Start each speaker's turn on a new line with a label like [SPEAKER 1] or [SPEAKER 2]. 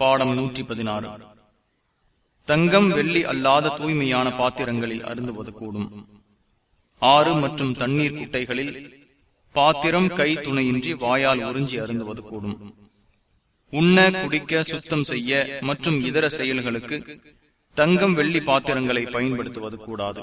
[SPEAKER 1] பாடம் நூற்றி பதினாறு தங்கம் வெள்ளி அல்லாத தூய்மையான பாத்திரங்களில் அருந்துவது கூடும். ஆறு மற்றும் தண்ணீர் குட்டைகளில் பாத்திரம் கை துணையின்றி வாயால் உறிஞ்சி அருந்துவது கூடும். உண்ண குடிக்க சுத்தம் செய்ய மற்றும் இதர செயல்களுக்கு தங்கம் வெள்ளி பாத்திரங்களை பயன்படுத்துவது கூடாது.